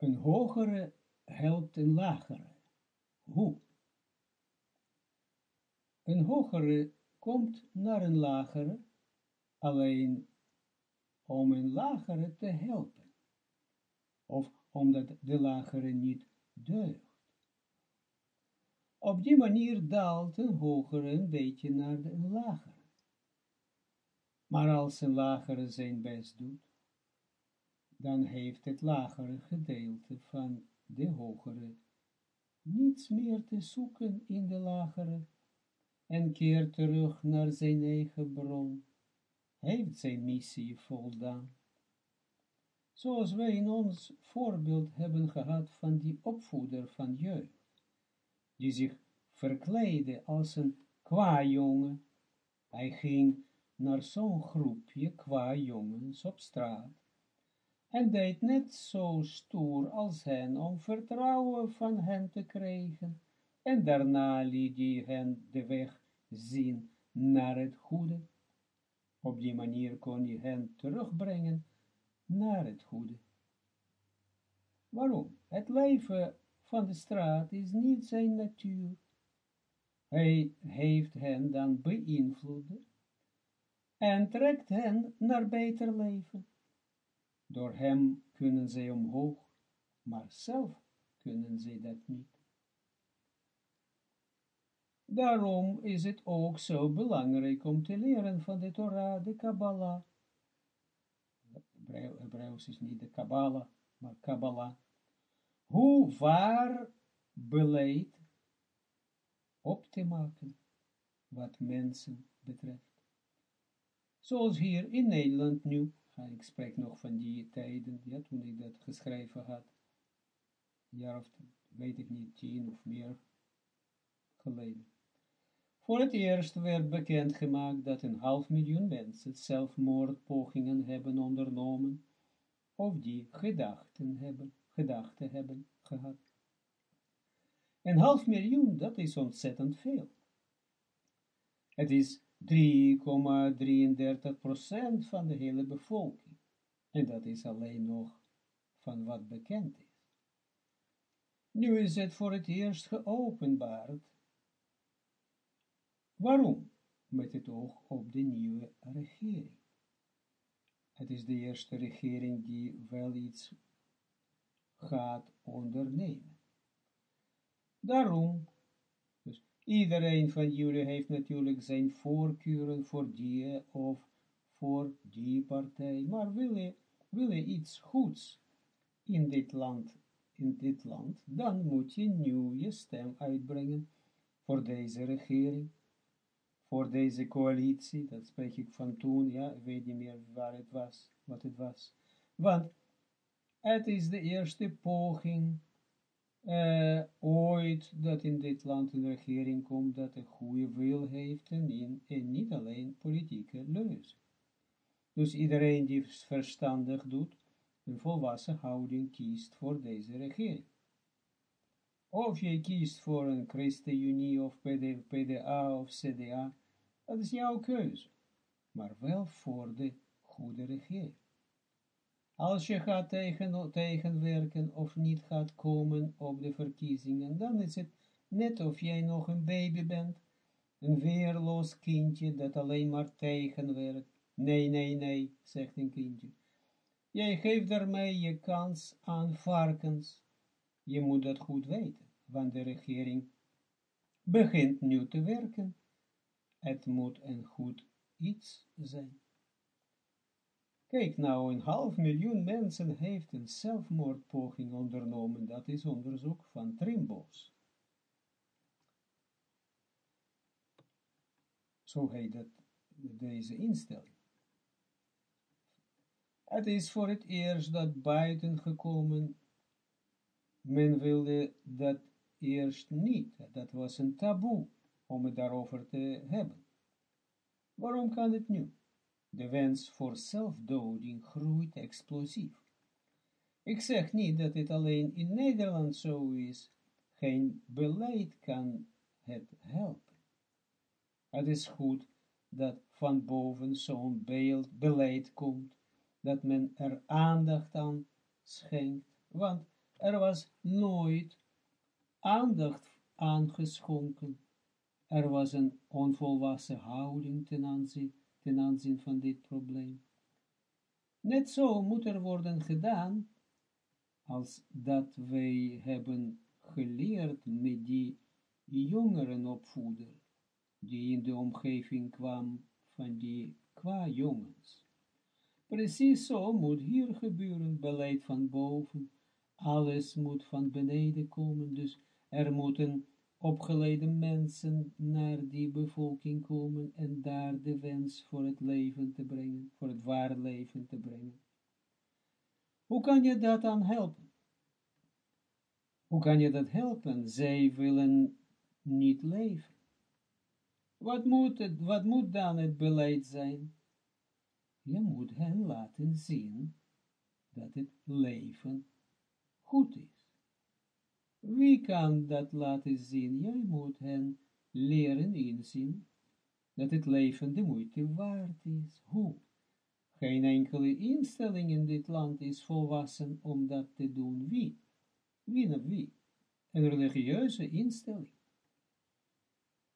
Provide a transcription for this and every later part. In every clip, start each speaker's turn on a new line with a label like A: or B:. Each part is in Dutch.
A: Een hogere helpt een lagere. Hoe? Een hogere komt naar een lagere, alleen om een lagere te helpen. Of omdat de lagere niet deugt. Op die manier daalt een hogere een beetje naar de lagere. Maar als een lagere zijn best doet, dan heeft het lagere gedeelte van de hogere niets meer te zoeken in de lagere en keert terug naar zijn eigen bron, heeft zijn missie voldaan. Zoals wij in ons voorbeeld hebben gehad van die opvoeder van jeugd, die zich verkleedde als een kwa-jongen. Hij ging naar zo'n groepje kwa-jongens op straat, en deed net zo stoer als hen om vertrouwen van hen te krijgen, en daarna liet hij hen de weg zien naar het goede. Op die manier kon hij hen terugbrengen naar het goede. Waarom? Het leven van de straat is niet zijn natuur. Hij heeft hen dan beïnvloed en trekt hen naar beter leven. Door hem kunnen zij omhoog, maar zelf kunnen zij dat niet. Daarom is het ook zo belangrijk om te leren van de Torah, de Kabbalah. Hebreeuws is niet de Kabbalah, maar Kabbalah. Hoe waar beleid op te maken, wat mensen betreft. Zoals hier in Nederland nu, ik spreek nog van die tijden, toen ik dat geschreven had, een jaar of, weet ik niet, tien of meer geleden. Voor het eerst werd bekendgemaakt dat een half miljoen mensen zelfmoordpogingen hebben ondernomen, of die gedachten hebben, gedachten hebben gehad. Een half miljoen, dat is ontzettend veel. Het is 3,33% van de hele bevolking. En dat is alleen nog van wat bekend is. Nu is het voor het eerst geopenbaard Waarom? Met het oog op de nieuwe regering. Het is de eerste regering die wel iets gaat ondernemen. Daarom, iedereen van jullie heeft natuurlijk zijn voorkeuren voor die of voor die partij, maar wil je, wil je iets goeds in dit land, in dit land, dan moet je nu je stem uitbrengen voor deze regering voor deze coalitie, dat spreek ik van toen, ja, ik weet niet meer waar het was, wat het was. Want het is de eerste poging uh, ooit dat in dit land een regering komt dat een goede wil heeft en, in, en niet alleen politieke leus. Dus iedereen die verstandig doet, een volwassen houding kiest voor deze regering. Of je kiest voor een ChristenUnie of PDA of CDA, dat is jouw keuze, maar wel voor de goede regering. Als je gaat tegen, tegenwerken of niet gaat komen op de verkiezingen, dan is het net of jij nog een baby bent, een weerloos kindje dat alleen maar tegenwerkt. Nee, nee, nee, zegt een kindje. Jij geeft daarmee je kans aan varkens. Je moet dat goed weten, want de regering begint nu te werken. Het moet een goed iets zijn. Kijk nou, een half miljoen mensen heeft een zelfmoordpoging ondernomen. Dat is onderzoek van Trimbos. Zo heet dat, deze instelling. Het is voor het eerst dat buiten gekomen, men wilde dat eerst niet. Dat was een taboe om het daarover te hebben. Waarom kan het nu? De wens voor zelfdoding groeit explosief. Ik zeg niet dat het alleen in Nederland zo is. Geen beleid kan het helpen. Het is goed dat van boven zo'n beleid komt, dat men er aandacht aan schenkt, want aandacht aangeschonken. Er was een onvolwassen houding ten aanzien, ten aanzien van dit probleem. Net zo moet er worden gedaan, als dat wij hebben geleerd met die jongeren opvoeder, die in de omgeving kwam van die qua jongens. Precies zo moet hier gebeuren, beleid van boven, alles moet van beneden komen, dus er moeten opgeleide mensen naar die bevolking komen en daar de wens voor het leven te brengen, voor het ware leven te brengen. Hoe kan je dat dan helpen? Hoe kan je dat helpen? Zij willen niet leven. Wat moet, het, wat moet dan het beleid zijn? Je moet hen laten zien dat het leven goed is. Wie kan dat laten zien? Jij moet hen leren inzien dat het leven de moeite waard is. Hoe? Geen enkele instelling in dit land is volwassen om dat te doen. Wie? Wie naar wie? Een religieuze instelling.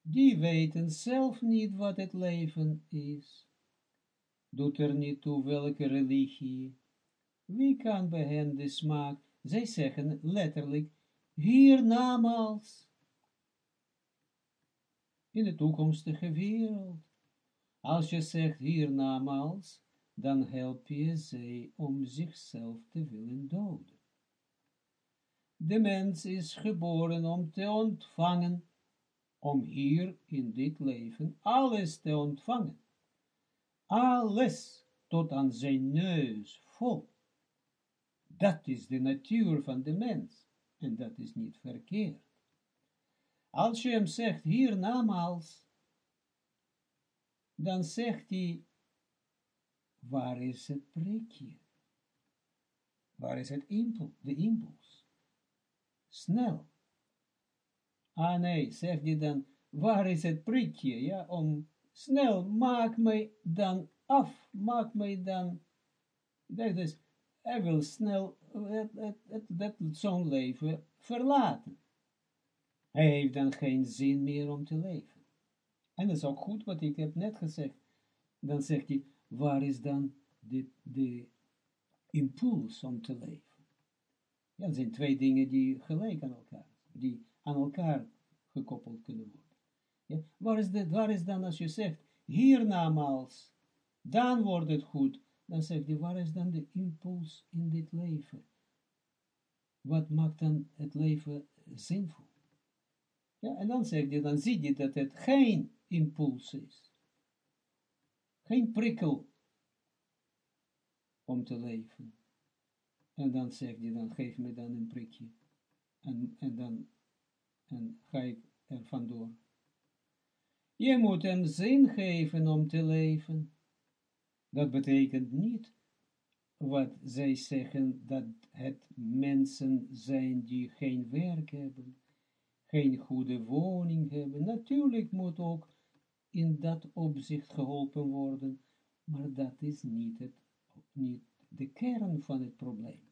A: Die weten zelf niet wat het leven is. Doet er niet toe welke religie. Wie kan bij hen de smaak? Zij zeggen letterlijk, hiernamaals. In de toekomstige wereld. Als je zegt hiernamaals, dan help je zij om zichzelf te willen doden. De mens is geboren om te ontvangen, om hier in dit leven alles te ontvangen. Alles tot aan zijn neus vol. Dat is de natuur van de mens. En dat is niet verkeerd. Als je hem zegt, hier namaals, dan zegt hij, waar is het prikje? Waar is het de impuls? Snel. Ah nee, zegt hij dan, waar is het prikje? Ja, om snel, maak mij dan af, maak mij dan, dat is, hij wil snel het, zo'n leven verlaten. Hij heeft dan geen zin meer om te leven. En dat is ook goed wat ik heb net gezegd. Dan zegt hij, waar is dan de, de impuls om te leven? Ja, dat zijn twee dingen die gelijk aan elkaar, die aan elkaar gekoppeld kunnen worden. Ja, waar, is de, waar is dan als je zegt, hiernamaals, dan wordt het goed, dan zegt hij, waar is dan de impuls in dit leven? Wat maakt dan het leven zinvol? Ja, en dan zegt hij, dan zie je dat het geen impuls is. Geen prikkel om te leven. En dan zegt hij, dan geef me dan een prikje. En, en dan en ga ik er vandoor. Je moet hem zin geven om te leven. Dat betekent niet wat zij zeggen, dat het mensen zijn die geen werk hebben, geen goede woning hebben. Natuurlijk moet ook in dat opzicht geholpen worden, maar dat is niet, het, niet de kern van het probleem.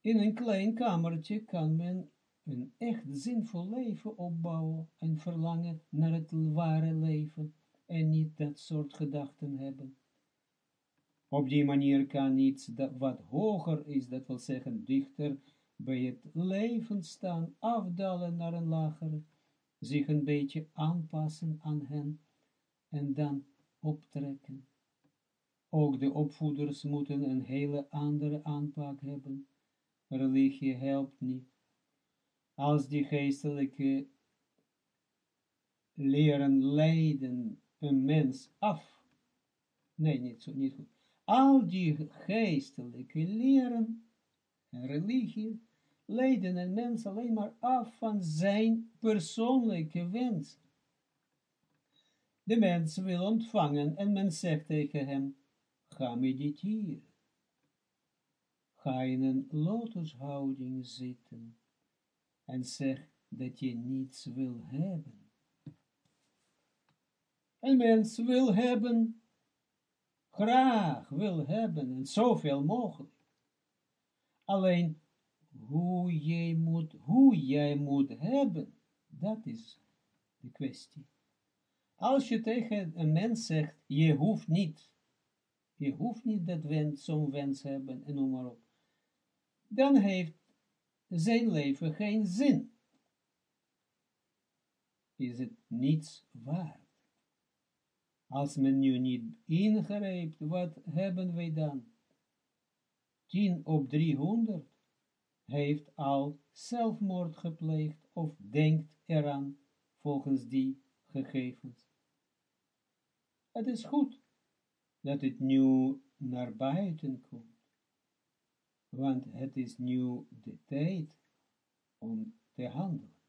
A: In een klein kamertje kan men een echt zinvol leven opbouwen en verlangen naar het ware leven en niet dat soort gedachten hebben. Op die manier kan iets dat wat hoger is, dat wil zeggen dichter bij het leven staan, afdalen naar een lager, zich een beetje aanpassen aan hen en dan optrekken. Ook de opvoeders moeten een hele andere aanpak hebben. Religie helpt niet. Als die geestelijke leren leiden een mens af. Nee, niet zo, niet goed al die geestelijke leren en religie leiden een mens alleen maar af van zijn persoonlijke wens. De mens wil ontvangen en men zegt tegen hem, ga mediteren. Ga in een lotushouding zitten en zeg dat je niets wil hebben. Een mens wil hebben graag wil hebben en zoveel mogelijk. Alleen, hoe jij moet, hoe jij moet hebben, dat is de kwestie. Als je tegen een mens zegt, je hoeft niet, je hoeft niet dat wens, zo'n wens hebben, en noem maar op, dan heeft zijn leven geen zin. Is het niets waard. Als men nu niet ingrijpt, wat hebben wij dan? 10 op 300 heeft al zelfmoord gepleegd of denkt eraan volgens die gegevens. Het is goed dat het nu naar buiten komt, want het is nu de tijd om te handelen.